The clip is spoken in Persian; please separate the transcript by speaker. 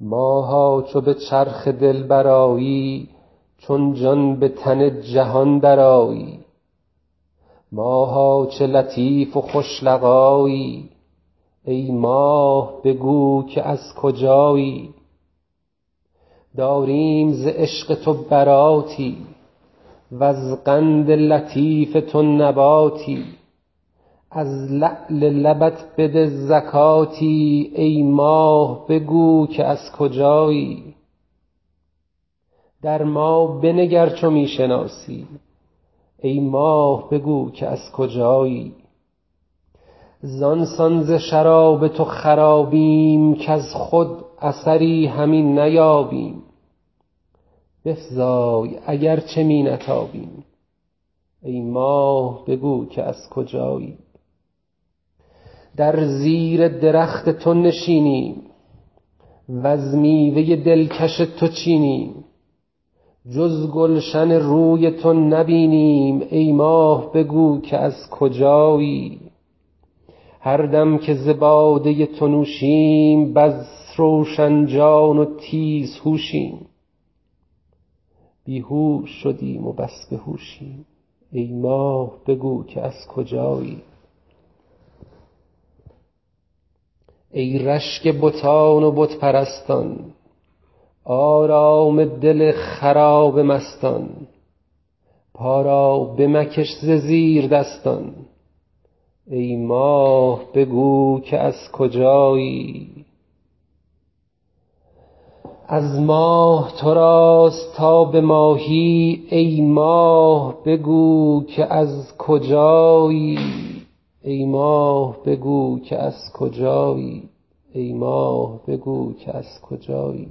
Speaker 1: ماها چو به چرخ دل برآیی چون جان به تن جهان درآیی. ماها چه لطیف و خوش لقایی ای ماه بگو که از کجایی. داریم ز عشق تو براتی وز قند لطیف تو نباتی. از لعل لبت بده زکاتی ای ماه بگو که از کجایی. در ما بنگر چو می شناسی ای ماه بگو که از کجایی. زان سان ز شراب تو خرابیم کز خود اثری همی نیابیم. بفزای اگر چه می نتابیم ای ماه بگو که از کجایی. در زیر درخت تو نشینیم وز میوه دلکش تو چینیم. جز گلشن روی تو نبینیم. ای ماه بگو که از کجایی؟ هر دم که ز باده تو نوشیم بس روشن جان و تیزهوشیم بی هوش شدیم و بس به هوشیم ای ماه بگو که از کجایی؟ ای رشک بتان و بت پرستان آرام دل خراب مستان پا را بمکش ز زیردستان ای ماه بگو که از کجایی؟ از ماه تو راست تا به ماهی ای ماه بگو که از کجایی؟ ای ماه بگو که از کجایی؟ ای ماه بگو که از کجایی؟